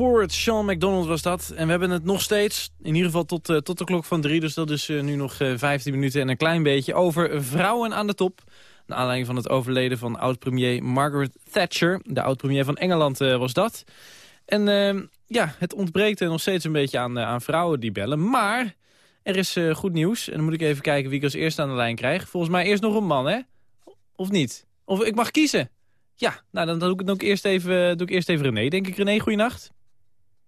Forward, Sean McDonald was dat. En we hebben het nog steeds, in ieder geval tot, eh, tot de klok van drie... dus dat is eh, nu nog eh 15 minuten en een klein beetje... over vrouwen aan de top. Naar aanleiding van het overleden van oud-premier Margaret Thatcher. De oud-premier van Engeland was dat. En eh, ja, het ontbreekt nog steeds een beetje aan, aan vrouwen die bellen. Maar er is goed nieuws. En dan moet ik even kijken wie ik als eerste aan de lijn krijg. Volgens mij eerst nog een man, hè? Of niet? Of ik mag kiezen? Ja, nou dan doe ik, doe ik, eerst, even, doe ik eerst even René. Denk ik, René, goeienacht.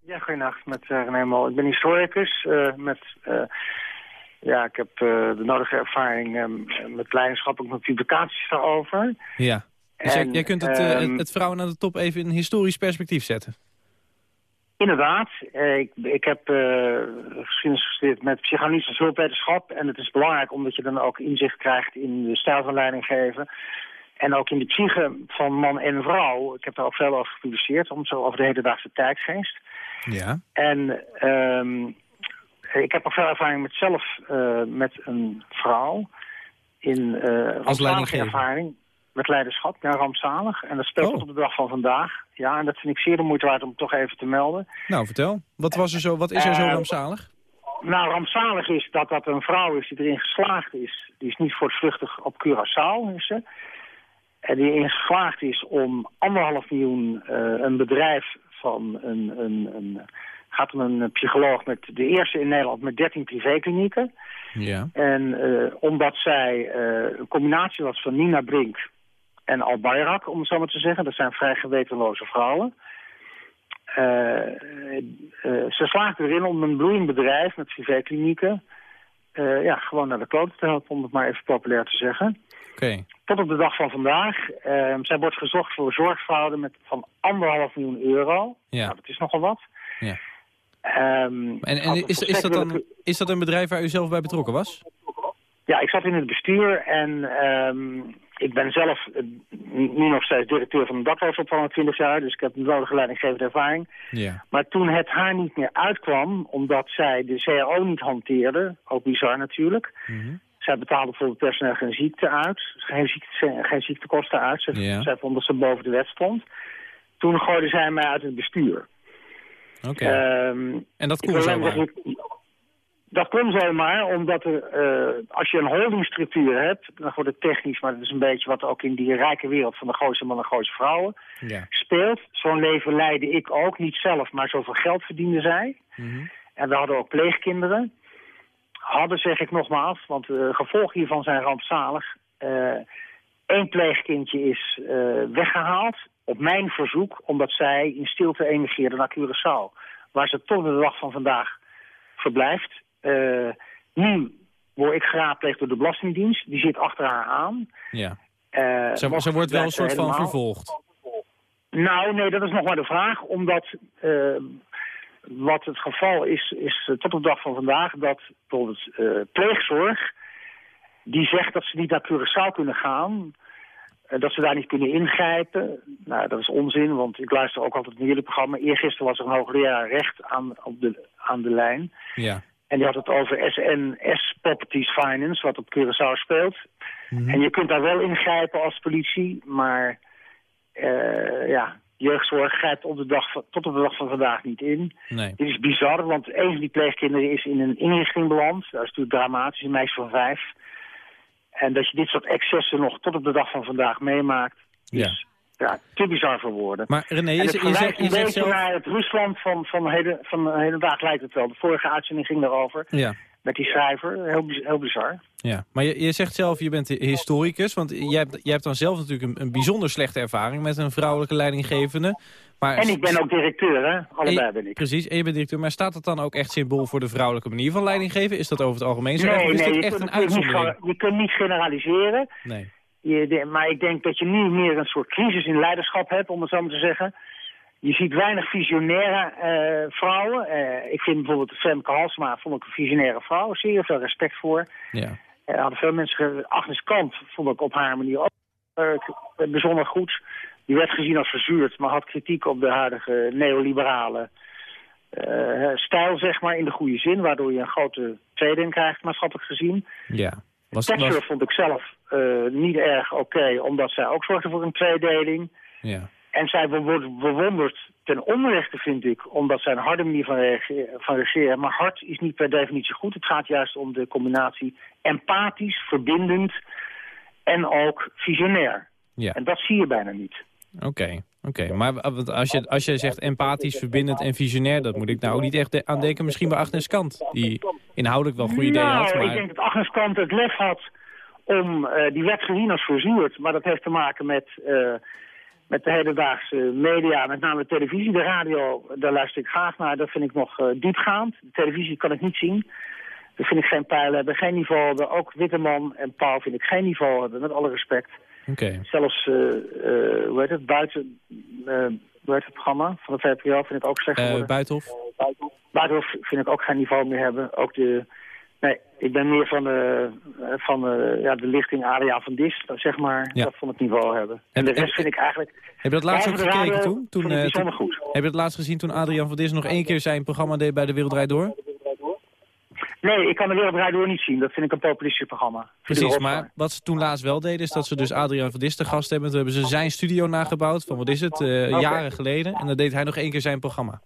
Ja, goeienacht met uh, René Mol. Ik ben historicus. Uh, met, uh, ja, ik heb de nodige ervaring met leiderschap en met publicaties daarover. Ja, dus en, jij, jij, kunt het, um, het, vrouwen aan de top even in historisch perspectief zetten. Inderdaad. Eh, ik, ik heb eh, geschiedenis gestudeerd met psychologische hulpwetenschap. En het is belangrijk omdat je dan ook inzicht krijgt in de stijl van leidinggeven. En ook in de psyche van man en vrouw. Ik heb daar ook veel over gepubliceerd, om zo over de hedendaagse tijdgeest. Ja. En ehm, ik heb ook veel ervaring met zelf eh, met een vrouw. In rampzalige leidinggever? ervaring met leiderschap, ja, rampzalig. En dat speelt Oh. tot op de dag van vandaag. Ja, en dat vind ik zeer de moeite waard om toch even te melden. Nou, vertel. Wat, was er zo, wat is er zo Eh, rampzalig? Nou, rampzalig is dat dat een vrouw is die erin geslaagd is. Die is niet voortvluchtig op Curaçao, is ze. En die erin geslaagd is om anderhalf miljoen eh, een bedrijf van een, een, een... gaat om een psycholoog met de eerste in Nederland met 13 privéklinieken. Ja. En eh, omdat zij eh, een combinatie was van Nina Brink en Al Bayrak, om het zo maar te zeggen. Dat zijn vrij gewetenloze vrouwen. Ze slaagden erin om een bloeiend bedrijf met privéklinieken... ja, gewoon naar de klote te helpen, om het maar even populair te zeggen. Oké. Tot op de dag van vandaag. Eh, zij wordt gezocht voor zorgfraude met van anderhalf miljoen euro. Ja. Nou, dat is nogal wat. Ja. Ehm, En, en is, is, dat dan, is dat een bedrijf waar u zelf bij betrokken was? Ja, ik zat in het bestuur en ehm, ik ben zelf eh, nu nog steeds directeur van een daklozenopvang al 20 jaar. Dus ik heb een nodige leidinggevende ervaring. Ja. Maar toen het haar niet meer uitkwam, omdat zij de CAO niet hanteerde, ook bizar natuurlijk. Mhm. Zij betaalde bijvoorbeeld personeel geen ziekte uit, geen, ziekte, geen ziektekosten uit. Ze, Ja. Zij dat ze boven de wet stond. Toen gooide zij mij uit het bestuur. Oké. Ehm, en dat kon alleen zomaar? zeggen, Dat kon zomaar, omdat er, eh, als je een holdingstructuur hebt, dan wordt het technisch, maar dat is een beetje wat ook in die rijke wereld van de Gooise mannen en Gooise vrouwen Ja. speelt. Zo'n leven leidde ik ook, niet zelf, maar zoveel geld verdiende zij. Mhm. En we hadden ook pleegkinderen. Hadden, zeg ik nogmaals, want de gevolgen hiervan zijn rampzalig. Eén pleegkindje is eh, weggehaald op mijn verzoek, omdat zij in stilte emigreerde naar Curaçao. Waar ze tot de dag van vandaag verblijft. Eh, nu word ik geraadpleegd door de Belastingdienst. Die zit achter haar aan. Ja. Eh, Ze, ze wordt wel een soort van helemaal. vervolgd. Nou, nee, dat is nog maar de vraag. Omdat eh, wat het geval is, is eh, tot op de dag van vandaag... dat bijvoorbeeld eh, pleegzorg, die zegt dat ze niet naar Curaçao kunnen gaan... dat ze daar niet kunnen ingrijpen. Nou, dat is onzin, want ik luister ook altijd naar jullie programma. Eergisteren was er een hoogleraar recht aan, op de, aan de lijn. Ja. En die had het over SNS Properties Finance, wat op Curaçao speelt. Mhm. En je kunt daar wel ingrijpen als politie, maar eh, ja, jeugdzorg grijpt op de dag van, tot op de dag van vandaag niet in. Nee. Dit is bizar, want een van die pleegkinderen is in een inrichting beland. Dat is natuurlijk dramatisch, een meisje van vijf. En dat je dit soort excessen nog tot op de dag van vandaag meemaakt, Ja. is ja, te bizar voor woorden. Maar René, En je, het je, verwijst zegt, je een zegt beetje zelf... naar het Rusland van, van, heden, van hedendaag lijkt het wel. De vorige uitzending ging daarover, Ja. Met die schrijver. Heel, heel bizar. Ja, maar je, je zegt zelf, je bent historicus, want jij hebt, jij hebt dan zelf natuurlijk een, een bijzonder slechte ervaring met een vrouwelijke leidinggevende. Maar En ik ben ook directeur, hè? Allebei En je- ben ik. Precies, en je bent directeur. Maar staat dat dan ook echt symbool voor de vrouwelijke manier van leiding geven? Is dat over het algemeen zo? Nee, of is nee, dat je echt kunt, een niet, uitzondering? je kunt niet generaliseren. Nee. Je, de- maar ik denk dat je nu meer een soort crisis in leiderschap hebt, om het zo maar te zeggen. Je ziet weinig visionaire eh, vrouwen. Eh, ik vind bijvoorbeeld Femke Halsma vond ik een visionaire vrouw. Zeer veel respect voor. Ja. Er hadden veel mensen... Agnes Kant vond ik op haar manier ook eh, bijzonder goed. Die werd gezien als verzuurd, maar had kritiek op de huidige neoliberale eh, stijl, zeg maar, in de goede zin. Waardoor je een grote tweedeling krijgt, maatschappelijk gezien. Ja. Was, Thatcher was, vond ik zelf eh, niet erg oké, omdat zij ook zorgde voor een tweedeling. ja. En zij wordt bewonderd ten onrechte, vind ik, omdat zij een harde manier van, reage- van regeren. Maar hard is niet per definitie goed. Het gaat juist om de combinatie empathisch, verbindend en ook visionair. Ja. En dat zie je bijna niet. Oké, oké. Maar als je, als je zegt empathisch, verbindend en visionair... dat moet ik nou ook niet echt de- aan denken. Misschien bij Agnes Kant, die inhoudelijk wel goede ideeën nou, had. Maar... ik denk dat Agnes Kant het lef had om... eh, die werd gezien als verzuurd, maar dat heeft te maken met... eh, met de hedendaagse media, met name de televisie. De radio, daar luister ik graag naar. Dat vind ik nog eh, diepgaand. De televisie kan ik niet zien. Dat vind ik geen pijlen hebben, geen niveau hebben. Ook Witteman en Paul vind ik geen niveau hebben, met alle respect. Oké. Zelfs, eh, eh, hoe heet het, buiten, Hoe heet het programma van de VPRO? Vind ik ook slecht geworden. Buitenhof? Buitenhof vind ik ook geen niveau meer hebben. Ook de... Nee, ik ben meer van de, eh, van de, ja, de lichting Adriaan van Dis, zeg maar. Ja. Dat vond het niveau hebben. En, de rest vind ik eigenlijk... Heb je dat laatst ook gekeken toen? toen, eh, toen- goed. Heb je dat laatst gezien toen Adriaan van Dis nog één keer zijn programma deed bij De Wereld Draait Door? Nee, ik kan de Wereld Draait Door niet zien. Dat vind ik een populistisch programma. Precies, maar wat ze toen laatst wel deden... is dat ze dus Adriaan van Dis te gast hebben. Toen hebben ze zijn studio nagebouwd van, wat is het, eh, jaren geleden. En dan deed hij nog één keer zijn programma.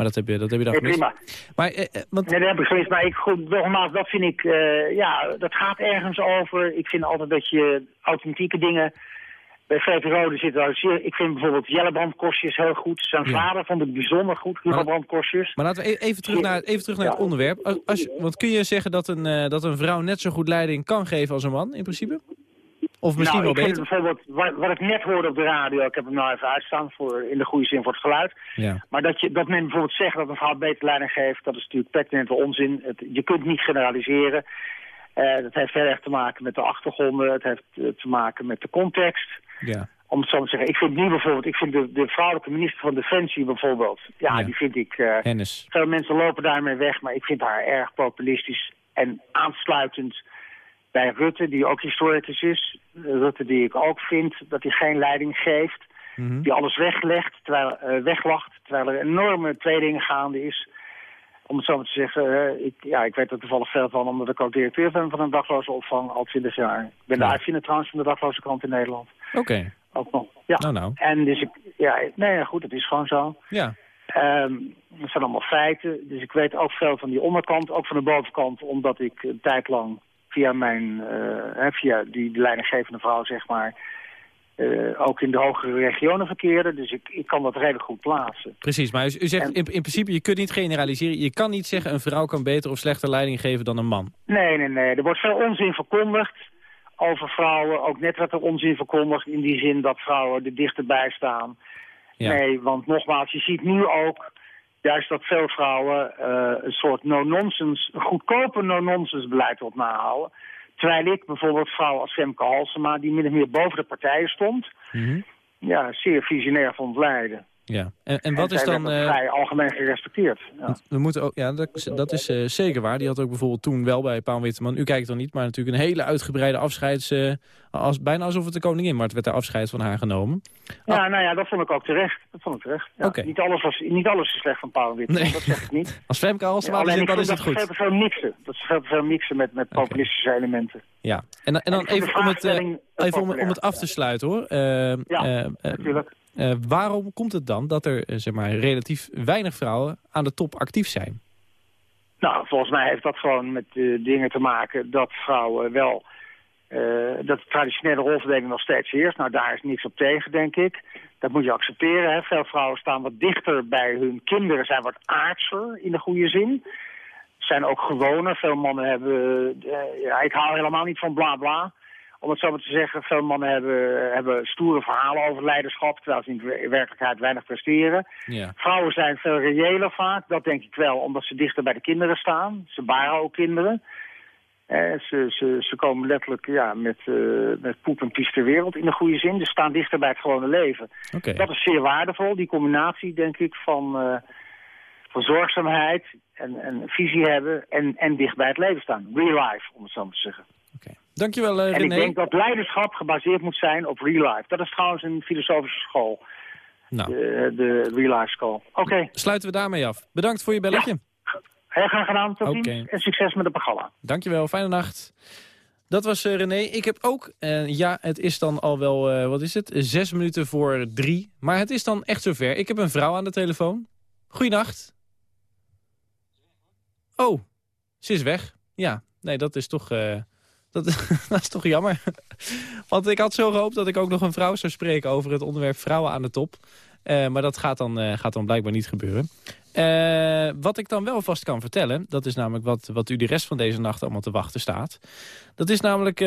Maar dat heb je, dat heb je dan Nee, gemist. prima. Maar, eh, eh, want, Nee, dat heb ik gemist. Maar ik, goed, nogmaals, dat vind ik... eh, ja, dat gaat ergens over. Ik vind altijd dat je authentieke dingen... Bij VPRO er zitten wel zeer... Ik vind bijvoorbeeld Jelle Brandkostjes heel goed. Zijn Ja. vader vond ik bijzonder goed, Hugo Maar- laten we e- even terug naar, even terug naar het onderwerp. Als, want kun je zeggen dat een, eh, dat een vrouw net zo goed leiding kan geven als een man, in principe? Of misschien nou, wel beter? bijvoorbeeld, wat, wat ik net hoorde op de radio, ik heb hem nou even uitstaan voor, in de goede zin voor het geluid. Ja. Maar dat, je, dat men bijvoorbeeld zegt dat een vrouw beter leiding geeft, dat is natuurlijk pertinente onzin. Het, je kunt niet generaliseren. Eh, dat heeft heel erg te maken met de achtergronden, het heeft eh, te maken met de context. Ja. Om het zo te zeggen, ik vind nu bijvoorbeeld, ik vind de, de vrouwelijke minister van Defensie bijvoorbeeld, ja, Ja. die vind ik... Hennis. veel mensen lopen daarmee weg, maar ik vind haar erg populistisch en aansluitend bij Rutte, die ook historicus is. Rutte die ik ook vind dat hij geen leiding geeft, Mhm. die alles weglegt, terwijl, eh, weglacht, terwijl er enorme tweedingen gaande is. Om het zo maar te zeggen, eh, ik, ja, ik weet er toevallig veel van, omdat ik ook directeur ben van een dakloze opvang al 20 jaar. Ik ben de uitvinder trouwens van de dakloze krant in Nederland. Oké. Ook nog. Ja. Nou, nou. En dus ik, ja, nee, goed, het is gewoon zo. Ja. Ehm dat zijn allemaal feiten. Dus ik weet ook veel van die onderkant, ook van de bovenkant, omdat ik een tijd lang via mijn, eh, via die, leidinggevende vrouw, zeg maar, eh, ook in de hogere regionen verkeerde. Dus ik, ik kan dat redelijk goed plaatsen. Precies, maar u, u zegt in, in principe, je kunt niet generaliseren. Je kan niet zeggen een vrouw kan beter of slechter leiding geven dan een man. Nee, nee, nee. Er wordt veel onzin verkondigd over vrouwen. Ook net wat er onzin verkondigd in die zin dat vrouwen er dichterbij staan. Ja. Nee, want nogmaals, je ziet nu ook juist dat veel vrouwen eh, een soort no-nonsense, een goedkope no-nonsense beleid op nahouden. Terwijl ik bijvoorbeeld vrouwen als Femke Halsema, die min of meer boven de partijen stond, Mhm. ja, zeer visionair vond leiden. Ja. En, en wat en is dan... eh, vrij algemeen gerespecteerd. Ja. we moeten ook, ja, dat, is- dat is eh, zeker waar. Die had ook bijvoorbeeld toen wel bij Paul Witteman. U kijkt dan niet, maar natuurlijk een hele uitgebreide afscheids... eh, als, bijna alsof het de koningin, maar het werd er afscheid van haar genomen. Ja, nou ja, dat vond ik ook terecht. Dat vond ik terecht. Ja, niet, alles was, niet alles is slecht van Paul Witteman, Nee. dat zeg ik niet. Als Femke Halsema Ja, alleen dan is het dat goed. ze veel mixen. Dat ze veel veel mixen met, met populistische elementen. Ja. En, dan- en dan de even om het, even om, om het af te sluiten hoor. Ja, natuurlijk. Eh, waarom komt het dan dat er eh, zeg maar, relatief weinig vrouwen aan de top actief zijn? Nou, volgens mij heeft dat gewoon met eh, dingen te maken dat vrouwen wel... dat de traditionele rolverdeling nog steeds heerst. Nou, daar is niks op tegen, denk ik. Dat moet je accepteren. Hè. Veel vrouwen staan wat dichter bij hun kinderen, zijn wat aardser in de goede zin. Zijn ook gewoner. Veel mannen hebben... ja, ik hou helemaal niet van bla bla. Om het zo maar te zeggen, veel mannen hebben, hebben stoere verhalen over leiderschap... terwijl ze in de werkelijkheid weinig presteren. Ja. Vrouwen zijn veel reëler vaak, dat denk ik wel, omdat ze dichter bij de kinderen staan. Ze baren ook kinderen. Eh, ze, ze, ze komen letterlijk ja, met, eh, met poep en pies ter wereld in de goede zin. Ze staan dichter bij het gewone leven. Oké. Dat is zeer waardevol, die combinatie denk ik van, eh, van zorgzaamheid en, en visie hebben en, en dicht bij het leven staan. Real life, om het zo maar te zeggen. Dankjewel eh, En ik René. denk dat leiderschap gebaseerd moet zijn op real life. Dat is trouwens een filosofische school, Nou, de, de real life school. Oké. sluiten we daarmee af. Bedankt voor je belletje. Heel graag gedaan, tot. En succes met het programma. Dankjewel, fijne nacht. Dat was eh, René. Ik heb ook, eh, ja, het is dan al wel, wat is het, zes minuten voor drie. Maar het is dan echt zover. Ik heb een vrouw aan de telefoon. Goeienacht. Oh, ze is weg. Ja, nee, dat is toch, dat, is toch jammer. Want ik had zo gehoopt dat ik ook nog een vrouw zou spreken over het onderwerp vrouwen aan de top. Eh, maar dat gaat dan, eh, gaat dan blijkbaar niet gebeuren. Eh, wat ik dan wel vast kan vertellen, dat is namelijk wat, wat u de rest van deze nacht allemaal te wachten staat. Dat is namelijk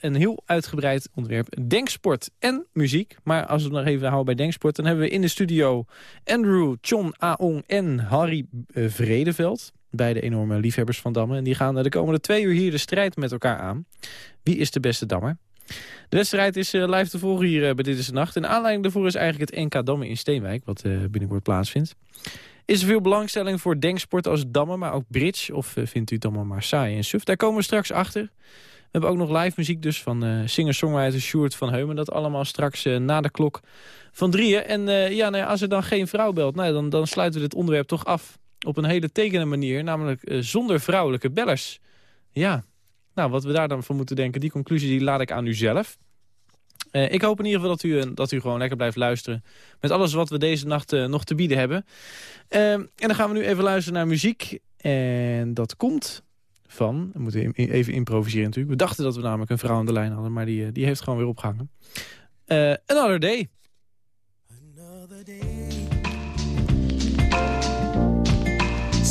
een heel uitgebreid onderwerp. Denksport en muziek. Maar als we het nog even houden bij denksport, dan hebben we in de studio Andrew, John Aong en Harry Vredeveld. Beide enorme liefhebbers van dammen. En die gaan eh, de komende twee uur hier de strijd met elkaar aan. Wie is de beste dammer? De wedstrijd is eh, live te volgen hier eh, bij Dit is de Nacht. En aanleiding daarvoor is eigenlijk het NK Dammen in Steenwijk, wat binnenkort plaatsvindt. Is er veel belangstelling voor denksport als dammen, maar ook bridge? Of vindt u het allemaal maar saai en suf? Daar komen we straks achter. We hebben ook nog live muziek dus van singer-songwriter Sjoerd van Heumen. Dat allemaal straks na de klok van drieën. En ja, nou ja, als er dan geen vrouw belt, nou, dan, dan sluiten we dit onderwerp toch af op een hele tekenende manier. Namelijk eh, zonder vrouwelijke bellers. Ja, nou, wat we daar dan van moeten denken, die conclusie die laat ik aan u zelf. Eh, ik hoop in ieder geval dat u, eh, dat u gewoon lekker blijft luisteren... met alles wat we deze nacht nog te bieden hebben. Eh, en dan gaan we nu even luisteren naar muziek. En dat komt van... We moeten even improviseren natuurlijk. We dachten dat we namelijk een vrouw aan de lijn hadden... maar die, die heeft gewoon weer opgehangen. Eh Another Day.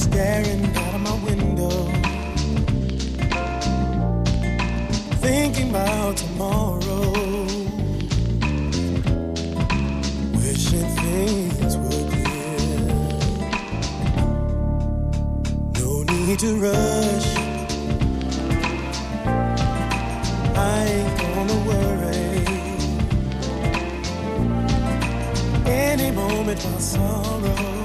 Staring out of my window, thinking about tomorrow, wishing things were clear. No need to rush. I ain't gonna worry. Any moment my sorrow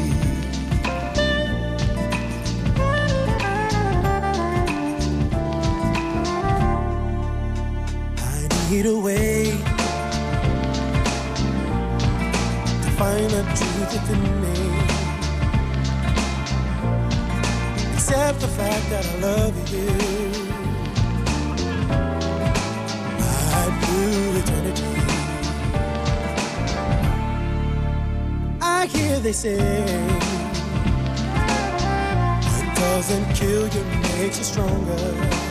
Need a way to find the truth within me. Except the fact that I love you. Eternity. I hear they say what doesn't kill you makes you stronger.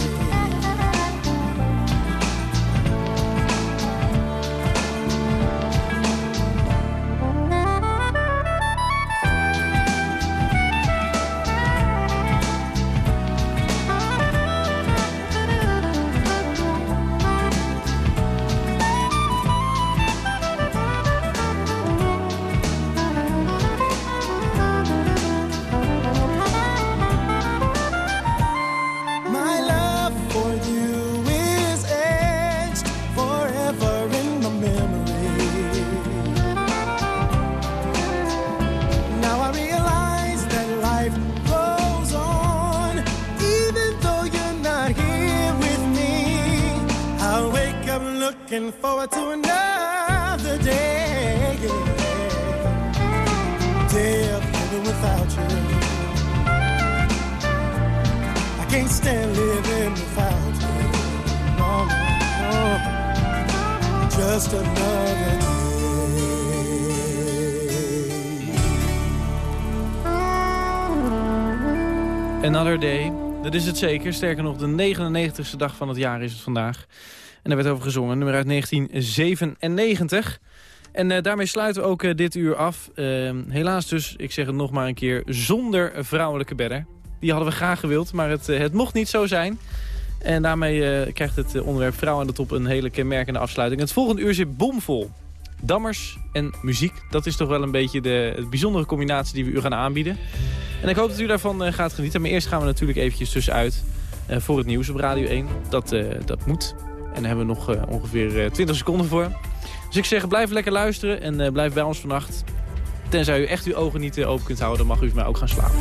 Dat is het zeker. Sterker nog, de 99ste dag van het jaar is het vandaag. En daar werd over gezongen, nummer uit 1997. En eh, daarmee sluiten we ook eh, dit uur af. Ehm, helaas dus, ik zeg het nog maar een keer, zonder vrouwelijke bedder. Die hadden we graag gewild, maar het, eh, het mocht niet zo zijn. En daarmee krijgt het onderwerp vrouw aan de top een hele kenmerkende afsluiting. Het volgende uur zit bomvol. Dammers en muziek, dat is toch wel een beetje de, de bijzondere combinatie die we u gaan aanbieden. En ik hoop dat u daarvan eh, gaat genieten. Maar eerst gaan we natuurlijk eventjes tussenuit eh, voor het nieuws op Radio 1. Dat, eh, dat moet. En daar hebben we nog ongeveer eh, 20 seconden voor. Dus ik zeg, blijf lekker luisteren en blijf bij ons vannacht. Tenzij u echt uw ogen niet open kunt houden, dan mag u mij ook gaan slapen.